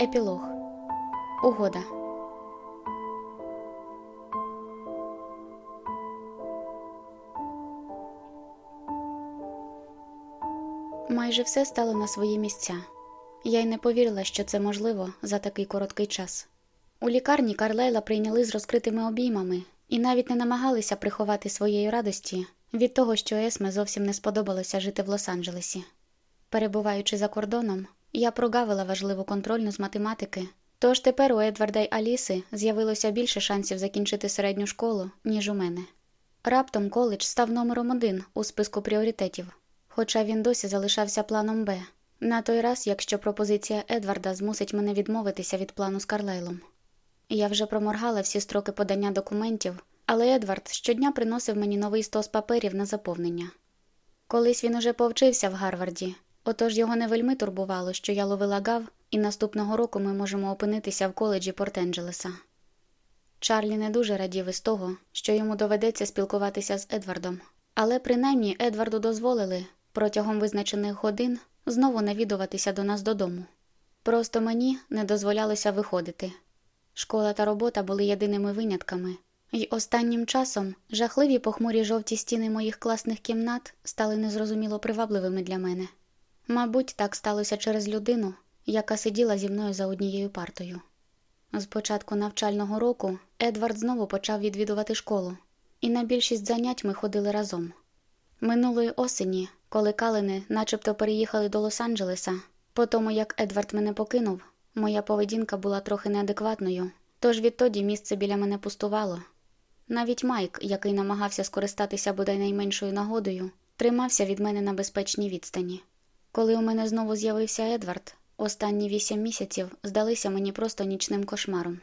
Епілог Угода. Майже все стало на свої місця. Я й не повірила, що це можливо за такий короткий час. У лікарні Карлайла прийняли з розкритими обіймами і навіть не намагалися приховати своєї радості від того, що Есме зовсім не сподобалося жити в Лос-Анджелесі. Перебуваючи за кордоном, я прогавила важливу контрольну з математики, тож тепер у Едварда й Аліси з'явилося більше шансів закінчити середню школу, ніж у мене. Раптом коледж став номером один у списку пріоритетів, хоча він досі залишався планом Б. На той раз, якщо пропозиція Едварда змусить мене відмовитися від плану з Карлайлом. Я вже проморгала всі строки подання документів, але Едвард щодня приносив мені новий стос паперів на заповнення. Колись він уже повчився в Гарварді, отож його не вельми турбувало, що я ловила гав, і наступного року ми можемо опинитися в коледжі Порт-Енджелеса. Чарлі не дуже радів із того, що йому доведеться спілкуватися з Едвардом, але принаймні Едварду дозволили протягом визначених годин знову навідуватися до нас додому. Просто мені не дозволялося виходити. Школа та робота були єдиними винятками, і останнім часом жахливі похмурі жовті стіни моїх класних кімнат стали незрозуміло привабливими для мене. Мабуть, так сталося через людину, яка сиділа зі мною за однією партою. З початку навчального року Едвард знову почав відвідувати школу, і на більшість занять ми ходили разом. Минулої осені, коли Калини начебто переїхали до Лос-Анджелеса, по тому як Едвард мене покинув, моя поведінка була трохи неадекватною, тож відтоді місце біля мене пустувало. Навіть Майк, який намагався скористатися бодай найменшою нагодою, тримався від мене на безпечній відстані. Коли у мене знову з'явився Едвард, останні вісім місяців здалися мені просто нічним кошмаром.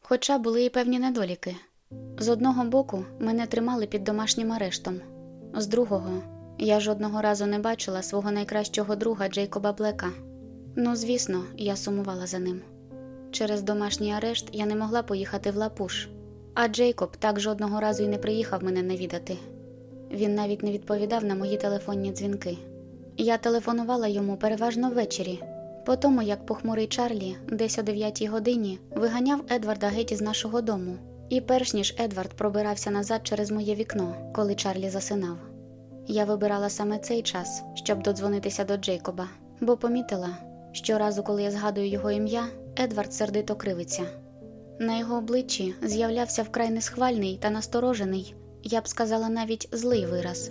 Хоча були і певні недоліки. З одного боку, мене тримали під домашнім арештом, з другого, я жодного разу не бачила свого найкращого друга Джейкоба Блека. Ну, звісно, я сумувала за ним. Через домашній арешт я не могла поїхати в Лапуш, а Джейкоб так жодного разу й не приїхав мене навідати. Він навіть не відповідав на мої телефонні дзвінки. Я телефонувала йому переважно ввечері, по тому як похмурий Чарлі десь о 9 годині виганяв Едварда геть із нашого дому, і перш ніж Едвард пробирався назад через моє вікно, коли Чарлі засинав. Я вибирала саме цей час, щоб додзвонитися до Джейкоба, бо помітила, що разу, коли я згадую його ім'я, Едвард сердито кривиться. На його обличчі з'являвся вкрай несхвальний та насторожений, я б сказала навіть злий вираз.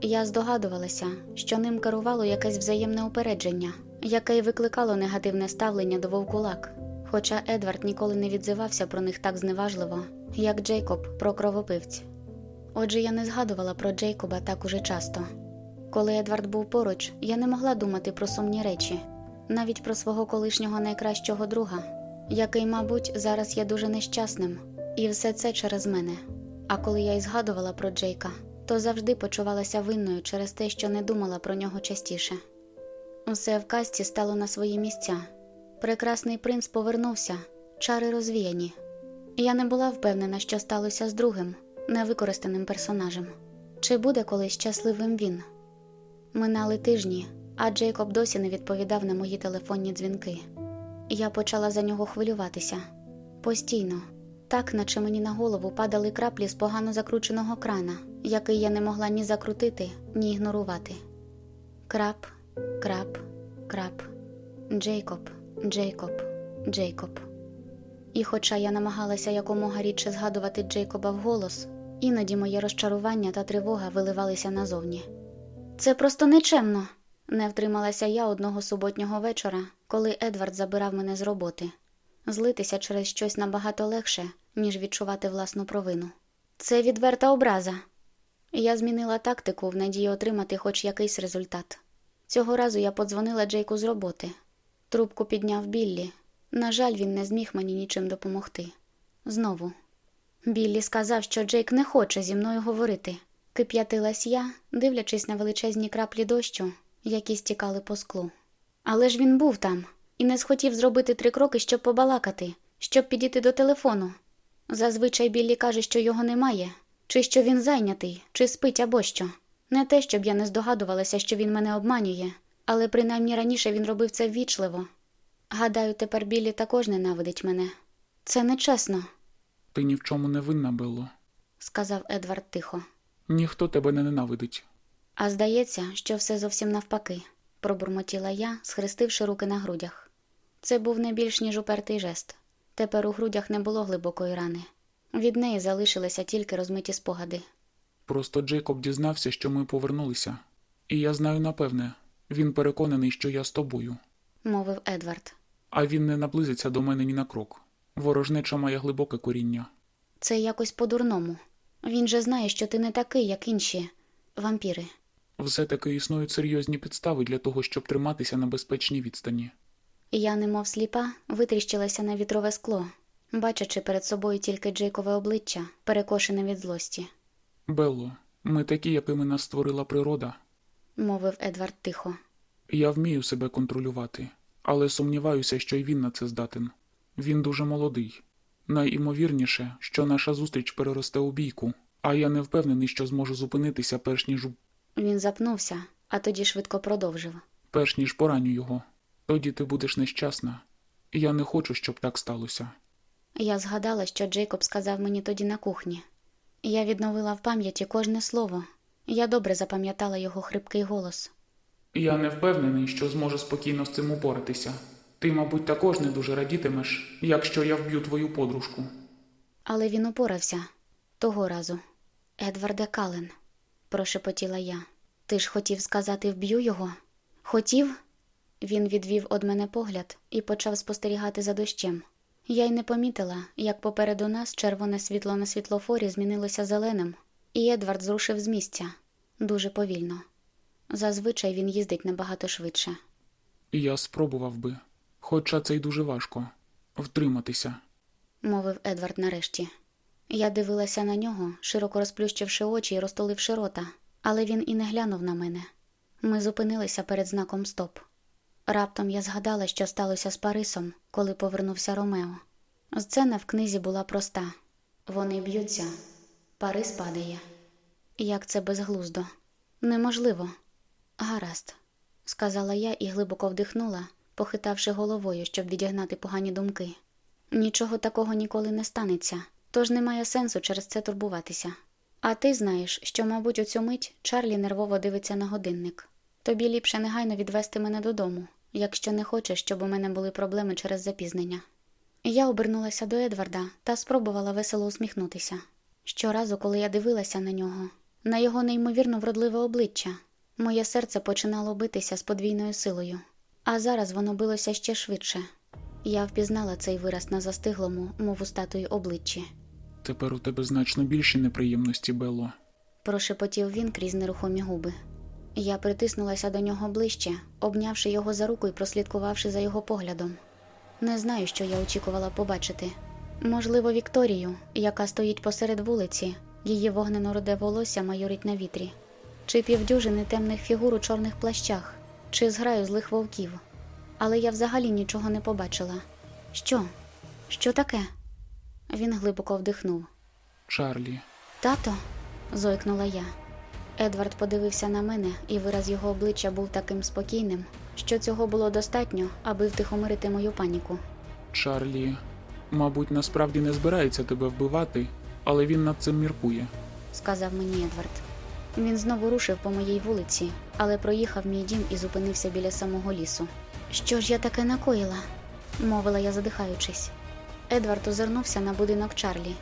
Я здогадувалася, що ним керувало якесь взаємне упередження, яке й викликало негативне ставлення до вовкулак, хоча Едвард ніколи не відзивався про них так зневажливо, як Джейкоб про кровопивць. Отже, я не згадувала про Джейкоба так уже часто. Коли Едвард був поруч, я не могла думати про сумні речі, навіть про свого колишнього найкращого друга, який, мабуть, зараз є дуже нещасним, і все це через мене. А коли я й згадувала про Джейка, то завжди почувалася винною через те, що не думала про нього частіше. Усе в касті стало на свої місця. Прекрасний принц повернувся, чари розвіяні. Я не була впевнена, що сталося з другим, невикористаним персонажем. Чи буде колись щасливим він? Минали тижні, а Джейкоб досі не відповідав на мої телефонні дзвінки. Я почала за нього хвилюватися постійно, так наче мені на голову падали краплі з погано закрученого крана, який я не могла ні закрутити, ні ігнорувати. Крап, крап, крап, Джейкоб, Джейкоб, Джейкоб. І, хоча я намагалася якомога рідше згадувати Джейкоба вголос, іноді моє розчарування та тривога виливалися назовні. Це просто нечемно, не втрималася я одного суботнього вечора, коли Едвард забирав мене з роботи. Злитися через щось набагато легше, ніж відчувати власну провину. Це відверта образа. Я змінила тактику в надії отримати хоч якийсь результат. Цього разу я подзвонила Джейку з роботи. Трубку підняв Біллі. На жаль, він не зміг мені нічим допомогти. Знову. Біллі сказав, що Джейк не хоче зі мною говорити. Кип'ятилась я, дивлячись на величезні краплі дощу, які стікали по склу. Але ж він був там і не схотів зробити три кроки, щоб побалакати, щоб підійти до телефону. Зазвичай Біллі каже, що його немає, чи що він зайнятий, чи спить або що. Не те, щоб я не здогадувалася, що він мене обманює, але принаймні раніше він робив це ввічливо. Гадаю, тепер Біллі також ненавидить мене. Це нечесно, Ти ні в чому не винна, Белло. сказав Едвард тихо. Ніхто тебе не ненавидить. А здається, що все зовсім навпаки, пробурмотіла я, схрестивши руки на грудях. Це був не більш ніж упертий жест. Тепер у грудях не було глибокої рани. Від неї залишилися тільки розмиті спогади. Просто Джейкоб дізнався, що ми повернулися. І я знаю напевне, він переконаний, що я з тобою. мовив Едвард. А він не наблизиться до мене ні на крок. Ворожнеча має глибоке коріння. Це якось по-дурному. Він же знає, що ти не такий, як інші вампіри. Все-таки існують серйозні підстави для того, щоб триматися на безпечній відстані. Я, немов сліпа, витріщилася на вітрове скло, бачачи перед собою тільки Джейкове обличчя, перекошене від злості, Белло, ми такі, якими нас створила природа. мовив Едвард тихо. Я вмію себе контролювати, але сумніваюся, що й він на це здатен. Він дуже молодий. Найімовірніше, що наша зустріч переросте у бійку, а я не впевнений, що зможу зупинитися, перш ніж Він запнувся, а тоді швидко продовжив. перш ніж пораню його. Тоді ти будеш нещасна. І Я не хочу, щоб так сталося. Я згадала, що Джейкоб сказав мені тоді на кухні. Я відновила в пам'яті кожне слово. Я добре запам'ятала його хрипкий голос. Я не впевнений, що зможу спокійно з цим упоратися. Ти, мабуть, також не дуже радітимеш, якщо я вб'ю твою подружку. Але він упорався того разу. Едварде Кален, прошепотіла я. Ти ж хотів сказати вб'ю його? Хотів? Він відвів од мене погляд і почав спостерігати за дощем. Я й не помітила, як попереду нас червоне світло на світлофорі змінилося зеленим, і Едвард зрушив з місця дуже повільно. Зазвичай він їздить набагато швидше. Я спробував би, хоча це й дуже важко, втриматися. мовив Едвард нарешті. Я дивилася на нього, широко розплющивши очі і розтуливши рота, але він і не глянув на мене. Ми зупинилися перед знаком Стоп. Раптом я згадала, що сталося з Парисом, коли повернувся Ромео. Сцена в книзі була проста вони б'ються, Парис падає. Як це безглуздо? Неможливо. Гаразд, сказала я і глибоко вдихнула, похитавши головою, щоб відігнати погані думки. Нічого такого ніколи не станеться, тож немає сенсу через це турбуватися. А ти знаєш, що, мабуть, у цю мить Чарлі нервово дивиться на годинник. Тобі ліпше негайно відвести мене додому, якщо не хочеш, щоб у мене були проблеми через запізнення. Я обернулася до Едварда та спробувала весело усміхнутися. Щоразу, коли я дивилася на нього, на його неймовірно вродливе обличчя, моє серце починало битися з подвійною силою, а зараз воно билося ще швидше. Я впізнала цей вираз на застиглому, мов у статуї обличчі. Тепер у тебе значно більші неприємності, Белло. Прошепотів він крізь нерухомі губи. Я притиснулася до нього ближче, обнявши його за руку і прослідкувавши за його поглядом. Не знаю, що я очікувала побачити. Можливо, Вікторію, яка стоїть посеред вулиці, її вогнено-руде волосся майорить на вітрі, чи півдюжини темних фігур у чорних плащах, чи зграю злих вовків. Але я взагалі нічого не побачила. Що? Що таке? Він глибоко вдихнув. Чарлі, Тато, зойкнула я. Едвард подивився на мене, і вираз його обличчя був таким спокійним, що цього було достатньо, аби втихомирити мою паніку. Чарлі, мабуть, насправді не збирається тебе вбивати, але він над цим міркує. сказав мені Едвард. Він знову рушив по моїй вулиці, але проїхав мій дім і зупинився біля самого лісу. Що ж я таке накоїла? мовила я, задихаючись. Едвард озирнувся на будинок Чарлі.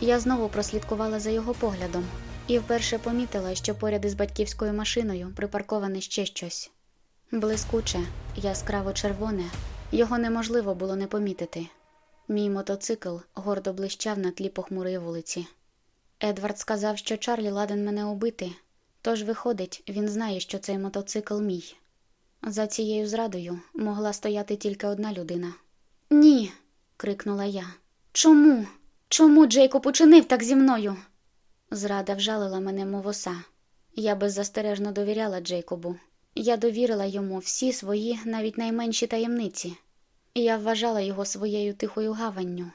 Я знову прослідкувала за його поглядом і вперше помітила, що поряд із батьківською машиною припарковане ще щось. Блискуче, яскраво червоне, його неможливо було не помітити. Мій мотоцикл гордо блищав на тлі похмурої вулиці. Едвард сказав, що Чарлі ладен мене убити, тож, виходить, він знає, що цей мотоцикл мій. За цією зрадою могла стояти тільки одна людина. Ні. крикнула я. Чому? Чому Джейкоб учинив так зі мною? Зрада вжалила мене, мов оса. Я беззастережно довіряла Джейкобу. Я довірила йому всі свої, навіть найменші таємниці. Я вважала його своєю тихою гаванню,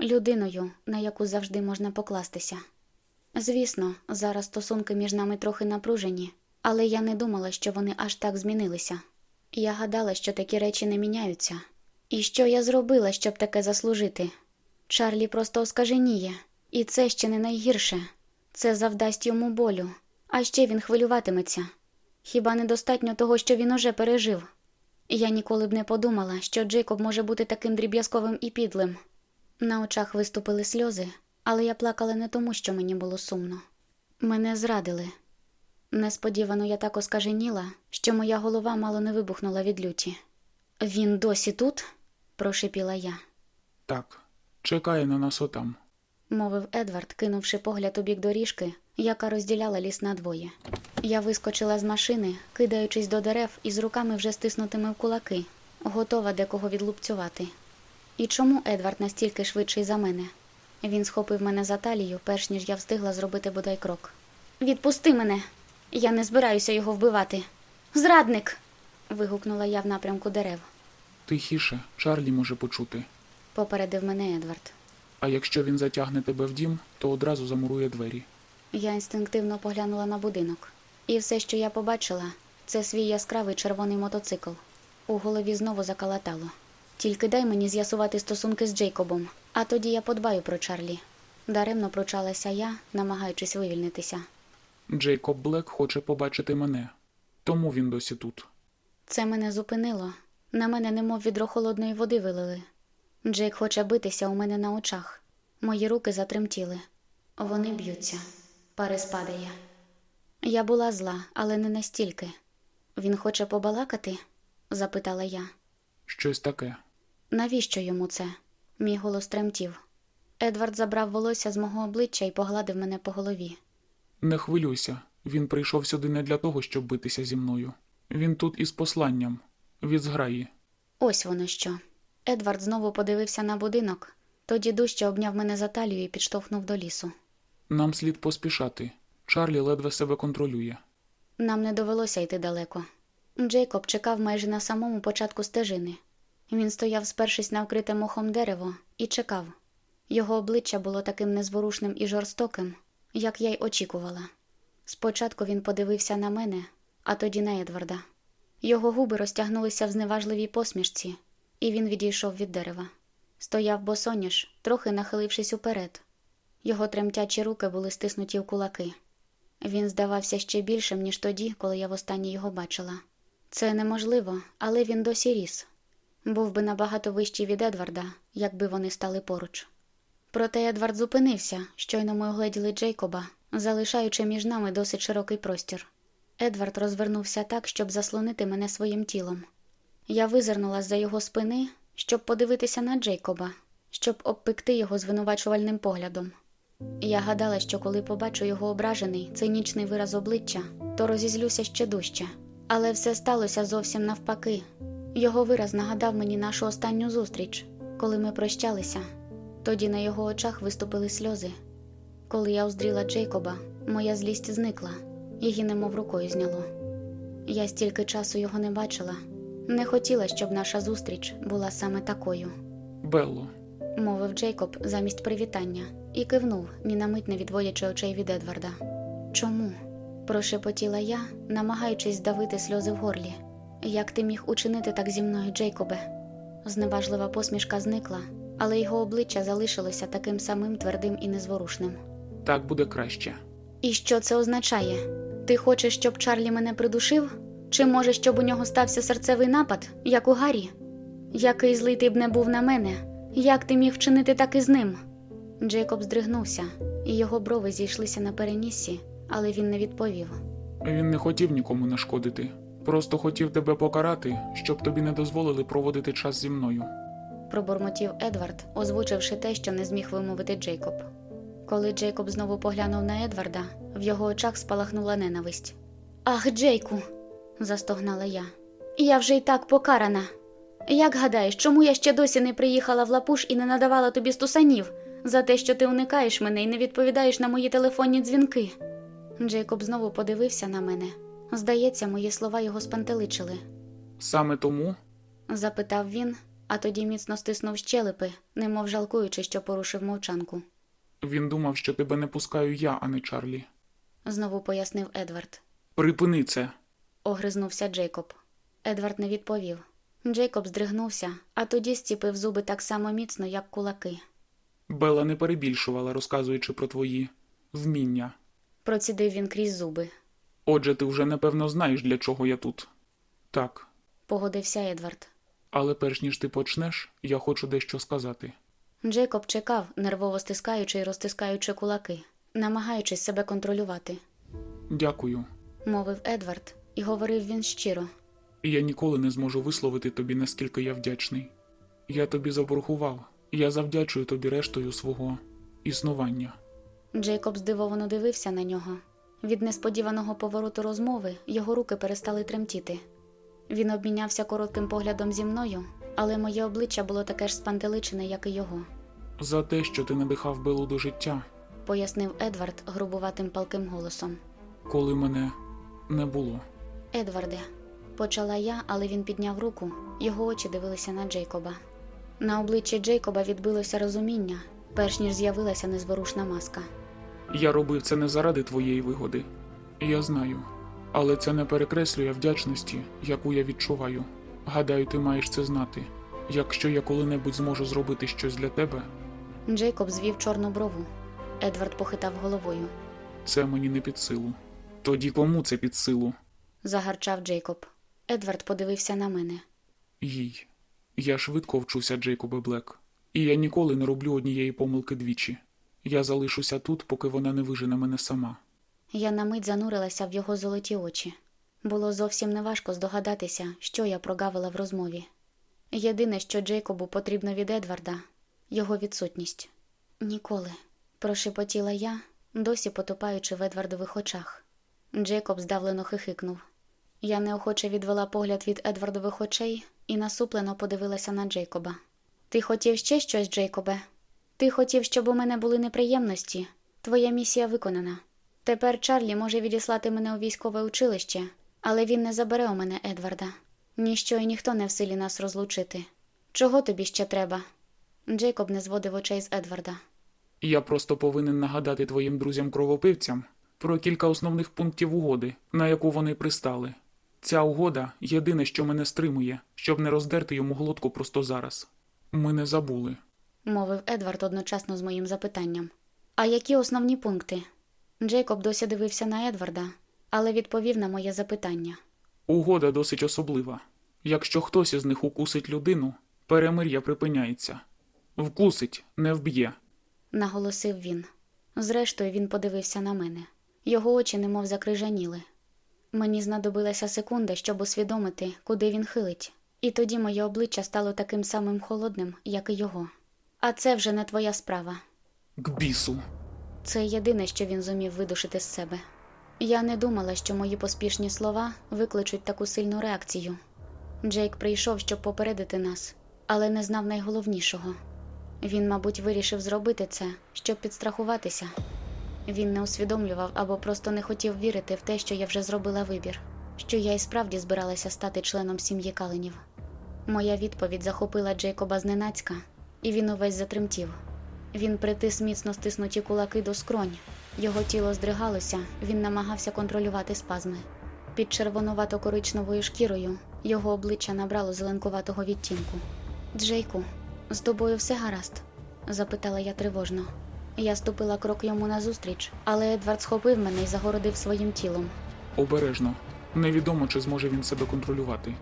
людиною, на яку завжди можна покластися. Звісно, зараз стосунки між нами трохи напружені, але я не думала, що вони аж так змінилися. Я гадала, що такі речі не міняються. І що я зробила, щоб таке заслужити? Чарлі просто оскаженіє, і це ще не найгірше. Це завдасть йому болю, а ще він хвилюватиметься. Хіба недостатньо того, що він уже пережив? Я ніколи б не подумала, що Джейкоб може бути таким дріб'язковим і підлим. На очах виступили сльози, але я плакала не тому, що мені було сумно. Мене зрадили. Несподівано я так оскаженіла, що моя голова мало не вибухнула від люті. Він досі тут? прошипіла я, Так, чекає на нас отам. Мовив Едвард, кинувши погляд у бік доріжки, яка розділяла ліс надвоє. Я вискочила з машини, кидаючись до дерев із руками вже стиснутими в кулаки, готова декого відлупцювати. І чому Едвард настільки швидший за мене? Він схопив мене за талію, перш ніж я встигла зробити бодай крок. Відпусти мене! Я не збираюся його вбивати. Зрадник. вигукнула я в напрямку дерев. Тихіше, Чарлі може почути. Попередив мене Едвард. А якщо він затягне тебе в дім, то одразу замурує двері. Я інстинктивно поглянула на будинок. І все, що я побачила, це свій яскравий червоний мотоцикл. У голові знову закалатало. Тільки дай мені з'ясувати стосунки з Джейкобом, а тоді я подбаю про Чарлі. Даремно пручалася я, намагаючись вивільнитися. Джейкоб Блек хоче побачити мене. Тому він досі тут. Це мене зупинило. На мене немов відро холодної води вилили. Джейк хоче битися у мене на очах. Мої руки затремтіли. Вони б'ються. Парис падає. Я була зла, але не настільки. Він хоче побалакати? запитала я. Щось таке. Навіщо йому це? Мій голос тремтів. Едвард забрав волосся з мого обличчя і погладив мене по голові. Не хвилюйся, він прийшов сюди не для того, щоб битися зі мною. Він тут із посланням від зграї. Ось воно що. Едвард знову подивився на будинок, тоді дужче обняв мене за талію і підштовхнув до лісу. Нам слід поспішати. Чарлі ледве себе контролює. Нам не довелося йти далеко. Джейкоб чекав майже на самому початку стежини. Він стояв, спершись на вкрите мохом дерево, і чекав. Його обличчя було таким незворушним і жорстоким, як я й очікувала. Спочатку він подивився на мене, а тоді на Едварда. Його губи розтягнулися в зневажливій посмішці, і він відійшов від дерева. Стояв босоніж, трохи нахилившись уперед. Його тремтячі руки були стиснуті в кулаки. Він здавався ще більшим, ніж тоді, коли я востаннє його бачила. Це неможливо, але він досі ріс. Був би набагато вищий від Едварда, якби вони стали поруч. Проте Едвард зупинився, щойно ми огледіли Джейкоба, залишаючи між нами досить широкий простір. Едвард розвернувся так, щоб заслонити мене своїм тілом. Я визирнула за його спини, щоб подивитися на Джейкоба, щоб обпекти його звинувачувальним поглядом. Я гадала, що коли побачу його ображений, цинічний вираз обличчя, то розізлюся ще дужче. Але все сталося зовсім навпаки. Його вираз нагадав мені нашу останню зустріч, коли ми прощалися. Тоді на його очах виступили сльози. Коли я уздріла Джейкоба, моя злість зникла, її немов рукою зняло. Я стільки часу його не бачила, не хотіла, щоб наша зустріч була саме такою Белло, мовив Джейкоб замість привітання і кивнув, ні на мить не відводячи очей від Едварда. Чому? прошепотіла я, намагаючись здавити сльози в горлі. Як ти міг учинити так зі мною, Джейкобе? Зневажлива посмішка зникла, але його обличчя залишилося таким самим твердим і незворушним. так буде краще. І що це означає? Ти хочеш, щоб Чарлі мене придушив? Чи може, щоб у нього стався серцевий напад, як у Гаррі? Який злий ти б не був на мене? Як ти міг вчинити так із ним? Джейкоб здригнувся, і його брови зійшлися на переніссі, але він не відповів. Він не хотів нікому нашкодити. Просто хотів тебе покарати, щоб тобі не дозволили проводити час зі мною. пробурмотів Едвард, озвучивши те, що не зміг вимовити Джейкоб. Коли Джейкоб знову поглянув на Едварда, в його очах спалахнула ненависть. Ах, Джейку, застогнала я. Я вже й так покарана. Як гадаєш, чому я ще досі не приїхала в лапуш і не надавала тобі стусанів за те, що ти уникаєш мене і не відповідаєш на мої телефонні дзвінки? Джейкоб знову подивився на мене. Здається, мої слова його спантеличили. Саме тому запитав він, а тоді міцно стиснув щелепи, немов жалкуючи, що порушив мовчанку. він думав, що тебе не пускаю я, а не Чарлі. Знову пояснив Едвард. Припини це. Огризнувся Джейкоб. Едвард не відповів. Джейкоб здригнувся, а тоді зціпив зуби так само міцно, як кулаки. Белла не перебільшувала, розказуючи про твої вміння. Процідив він крізь зуби. Отже, ти вже напевно знаєш, для чого я тут. Так, Погодився Едвард. але перш ніж ти почнеш, я хочу дещо сказати. Джейкоб чекав, нервово стискаючи і розтискаючи кулаки, намагаючись себе контролювати. Дякую. Мовив Едвард, і говорив він щиро. Я ніколи не зможу висловити тобі, наскільки я вдячний. Я тобі заборгував, я завдячую тобі рештою свого існування. Джейкоб здивовано дивився на нього. Від несподіваного повороту розмови його руки перестали тремтіти. Він обмінявся коротким поглядом зі мною, але моє обличчя було таке ж спантеличене, як і його, За те, що ти надихав Белу до життя, пояснив Едвард грубуватим палким голосом. коли мене не було. Едварде, почала я, але він підняв руку, його очі дивилися на Джейкоба. На обличчі Джейкоба відбилося розуміння, перш ніж з'явилася незворушна маска. Я робив це не заради твоєї вигоди. Я знаю. Але це не перекреслює вдячності, яку я відчуваю. Гадаю, ти маєш це знати. Якщо я коли-небудь зможу зробити щось для тебе, Джейкоб звів чорну брову. Едвард похитав головою. це мені не під силу. Тоді кому це під силу? Загарчав Джейкоб. Едвард подивився на мене. Їй. Я швидко вчуся, Джейкобе Блек. І я ніколи не роблю однієї помилки двічі. Я залишуся тут, поки вона не вижене мене сама. Я на мить занурилася в його золоті очі. Було зовсім неважко здогадатися, що я прогавила в розмові. Єдине, що Джейкобу потрібно від Едварда його відсутність. Ніколи, прошепотіла я, досі потопаючи в Едвардових очах. Джейкоб здавлено хихикнув. Я неохоче відвела погляд від Едвардових очей і насуплено подивилася на Джейкоба. Ти хотів ще щось, Джейкобе? Ти хотів, щоб у мене були неприємності. Твоя місія виконана. Тепер Чарлі може відіслати мене у військове училище, але він не забере у мене Едварда. Ніщо і ніхто не в силі нас розлучити. Чого тобі ще треба? Джейкоб не зводив очей з Едварда. Я просто повинен нагадати твоїм друзям-кровопивцям про кілька основних пунктів угоди, на яку вони пристали. Ця угода єдине, що мене стримує, щоб не роздерти йому глотку просто зараз. Ми не забули. мовив Едвард одночасно з моїм запитанням. А які основні пункти? Джейкоб досі дивився на Едварда, але відповів на моє запитання. Угода досить особлива. Якщо хтось із них укусить людину, перемир'я припиняється. Вкусить, не вб'є. наголосив він. Зрештою, він подивився на мене. Його очі немов закрижаніли. Мені знадобилася секунда, щоб усвідомити, куди він хилить, і тоді моє обличчя стало таким самим холодним, як і його. А це вже не твоя справа. К бісу. Це єдине, що він зумів видушити з себе. Я не думала, що мої поспішні слова викличуть таку сильну реакцію. Джейк прийшов, щоб попередити нас, але не знав найголовнішого. Він, мабуть, вирішив зробити це, щоб підстрахуватися. Він не усвідомлював або просто не хотів вірити в те, що я вже зробила вибір, що я і справді збиралася стати членом сім'ї Каленів. Моя відповідь захопила Джейкоба зненацька, і він увесь затремтів. Він притис міцно стиснуті кулаки до скронь. Його тіло здригалося, він намагався контролювати спазми. Під червонувато-коричневою шкірою його обличчя набрало зеленкуватого відтінку. Джейку, з тобою все гаразд? запитала я тривожно. Я ступила крок йому назустріч, але Едвард схопив мене і загородив своїм тілом. Обережно. Невідомо, чи зможе він себе контролювати.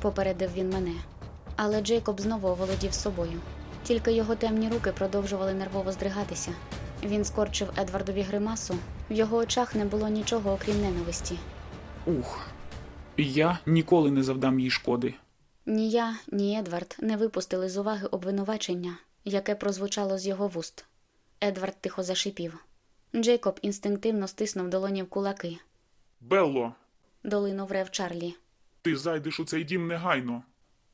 попередив він мене. Але Джейкоб знову оволодів собою. Тільки його темні руки продовжували нервово здригатися. Він скорчив Едвардові гримасу. В його очах не було нічого, окрім ненависті. Ух. Я ніколи не завдам їй шкоди. Ні я, ні Едвард не випустили з уваги обвинувачення, яке прозвучало з його вуст. Едвард тихо зашипів. Джейкоб інстинктивно стиснув долоні в кулаки. Белло, Долинув рев Чарлі. ти зайдеш у цей дім негайно.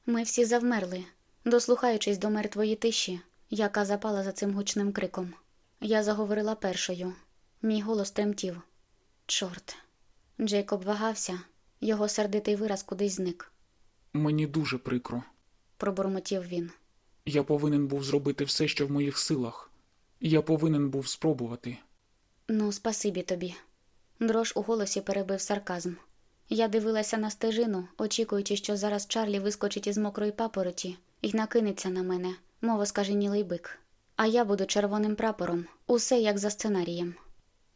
Ми всі завмерли, дослухаючись до мертвої тиші, яка запала за цим гучним криком. Я заговорила першою. Мій голос тремтів. Чорт. Джейкоб вагався, його сердитий вираз кудись зник, Мені дуже прикро. пробурмотів він. Я повинен був зробити все, що в моїх силах. Я повинен був спробувати. Ну, спасибі тобі. Дрож у голосі перебив сарказм. Я дивилася на стежину, очікуючи, що зараз Чарлі вискочить із мокрої папороті і накинеться на мене, мов оскаженілий бик. А я буду червоним прапором, усе як за сценарієм,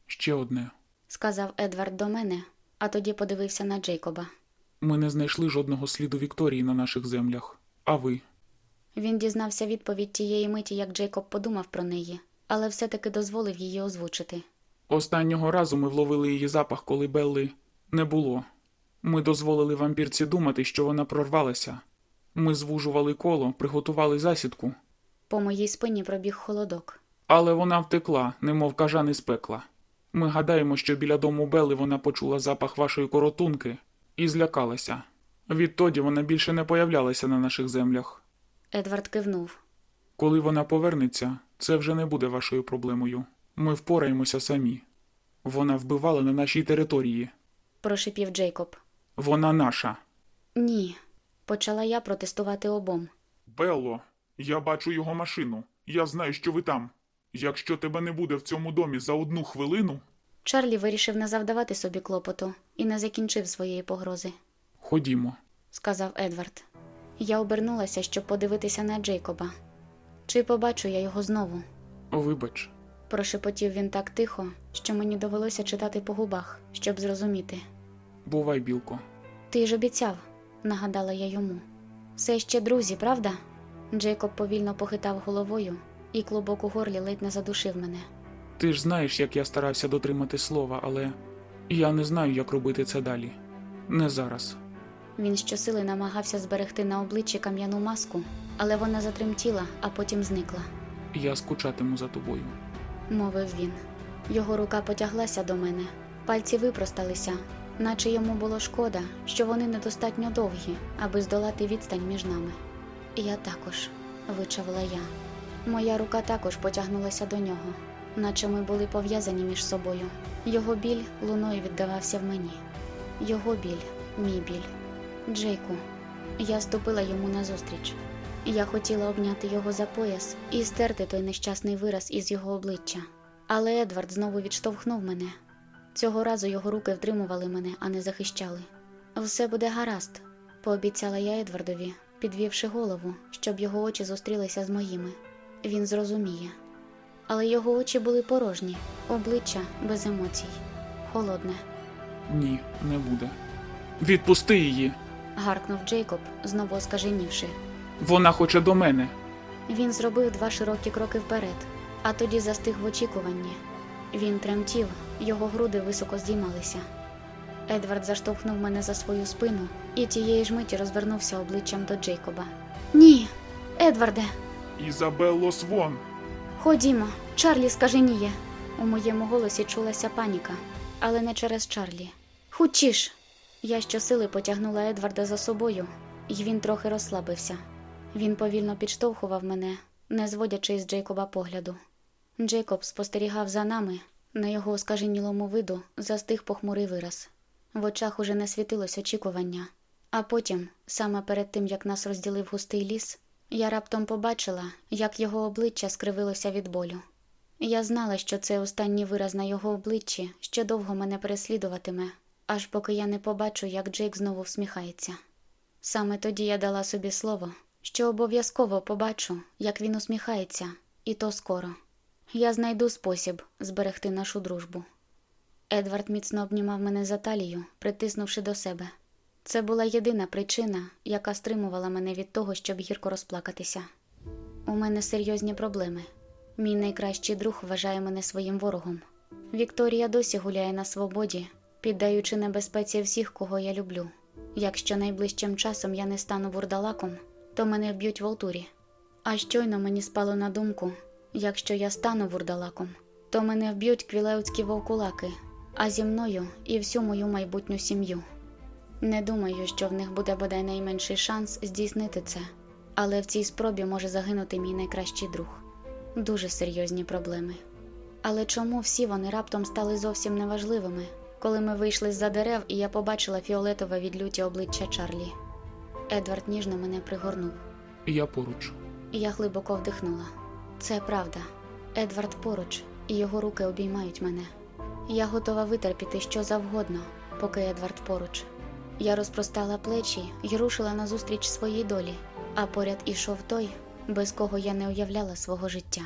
Ще одне. сказав Едвард до мене, а тоді подивився на Джейкоба. Ми не знайшли жодного сліду Вікторії на наших землях. А ви? Він дізнався відповідь тієї миті, як Джейкоб подумав про неї, але все-таки дозволив її озвучити. Останнього разу ми вловили її запах, коли Белли не було. Ми дозволили вампірці думати, що вона прорвалася. Ми звужували коло, приготували засідку, По моїй спині пробіг холодок. але вона втекла, немов кажан із пекла. Ми гадаємо, що біля дому Белли вона почула запах вашої коротунки і злякалася. Відтоді вона більше не появлялася на наших землях. Едвард кивнув. Коли вона повернеться, це вже не буде вашою проблемою. Ми впораємося самі. Вона вбивала на нашій території. Прошипів Джейкоб. Вона наша. Ні. Почала я протестувати обом. Белло, я бачу його машину. Я знаю, що ви там. Якщо тебе не буде в цьому домі за одну хвилину. Чарлі вирішив не завдавати собі клопоту і не закінчив своєї погрози, Ходімо. сказав Едвард. Я обернулася, щоб подивитися на Джейкоба. Чи побачу я його знову? Вибач, Прошепотів він так тихо, що мені довелося читати по губах, щоб зрозуміти. бувай, білко. Ти ж обіцяв, нагадала я йому. Все ще друзі, правда? Джейкоб повільно похитав головою, і клубок у горлі ледь не задушив мене. Ти ж знаєш, як я старався дотримати слова, але я не знаю, як робити це далі. Не зараз. Він щосили намагався зберегти на обличчі кам'яну маску, але вона затремтіла, а потім зникла, Я скучатиму за тобою. мовив він. Його рука потяглася до мене, пальці випросталися, наче йому було шкода, що вони недостатньо довгі, аби здолати відстань між нами. Я також, вичавила я. Моя рука також потягнулася до нього, наче ми були пов'язані між собою. Його біль луною віддавався в мені. Його біль, мій біль. Джейку, я ступила йому назустріч. Я хотіла обняти його за пояс і стерти той нещасний вираз із його обличчя. Але Едвард знову відштовхнув мене. Цього разу його руки втримували мене, а не захищали. Все буде гаразд, пообіцяла я Едвардові, підвівши голову, щоб його очі зустрілися з моїми. Він зрозуміє. Але його очі були порожні, обличчя без емоцій, холодне. Ні, не буде. Відпусти її. Гаркнув Джейкоб, знову оскаженівши. Вона хоче до мене. Він зробив два широкі кроки вперед, а тоді застиг в очікуванні. Він тремтів, його груди високо здіймалися. Едвард заштовхнув мене за свою спину і тієї ж миті розвернувся обличчям до Джейкоба. Ні, Едварде, Ізабелло Свон. ходімо, Чарлі скаженіє. У моєму голосі чулася паніка, але не через Чарлі. Хучіш! Я щосили потягнула Едварда за собою, і він трохи розслабився. Він повільно підштовхував мене, не зводячи із Джейкоба погляду. Джейкоб спостерігав за нами, на його оскаженілому виду застиг похмурий вираз. В очах уже не світилось очікування. А потім, саме перед тим як нас розділив густий ліс, я раптом побачила, як його обличчя скривилося від болю. Я знала, що це останній вираз на його обличчі ще довго мене переслідуватиме, аж поки я не побачу, як Джейк знову всміхається. Саме тоді я дала собі слово, що обов'язково побачу, як він усміхається, і то скоро. Я знайду спосіб зберегти нашу дружбу. Едвард міцно обнімав мене за талію, притиснувши до себе. Це була єдина причина, яка стримувала мене від того, щоб гірко розплакатися. У мене серйозні проблеми. Мій найкращий друг вважає мене своїм ворогом. Вікторія досі гуляє на свободі, піддаючи небезпеці всіх, кого я люблю. Якщо найближчим часом я не стану вурдалаком, то мене вб'ють в Алтурі. А щойно мені спало на думку, якщо я стану вурдалаком, то мене вб'ють квілеутські вовкулаки, а зі мною і всю мою майбутню сім'ю. Не думаю, що в них буде бодай найменший шанс здійснити це, але в цій спробі може загинути мій найкращий друг. Дуже серйозні проблеми. Але чому всі вони раптом стали зовсім неважливими, коли ми вийшли з-за дерев і я побачила фіолетове від люті обличчя Чарлі? Едвард ніжно мене пригорнув. Я поруч. Я глибоко вдихнула. Це правда. Едвард поруч, і його руки обіймають мене. Я готова витерпіти що завгодно, поки Едвард поруч. Я розпростала плечі й рушила назустріч своїй долі, а поряд ішов той, без кого я не уявляла свого життя.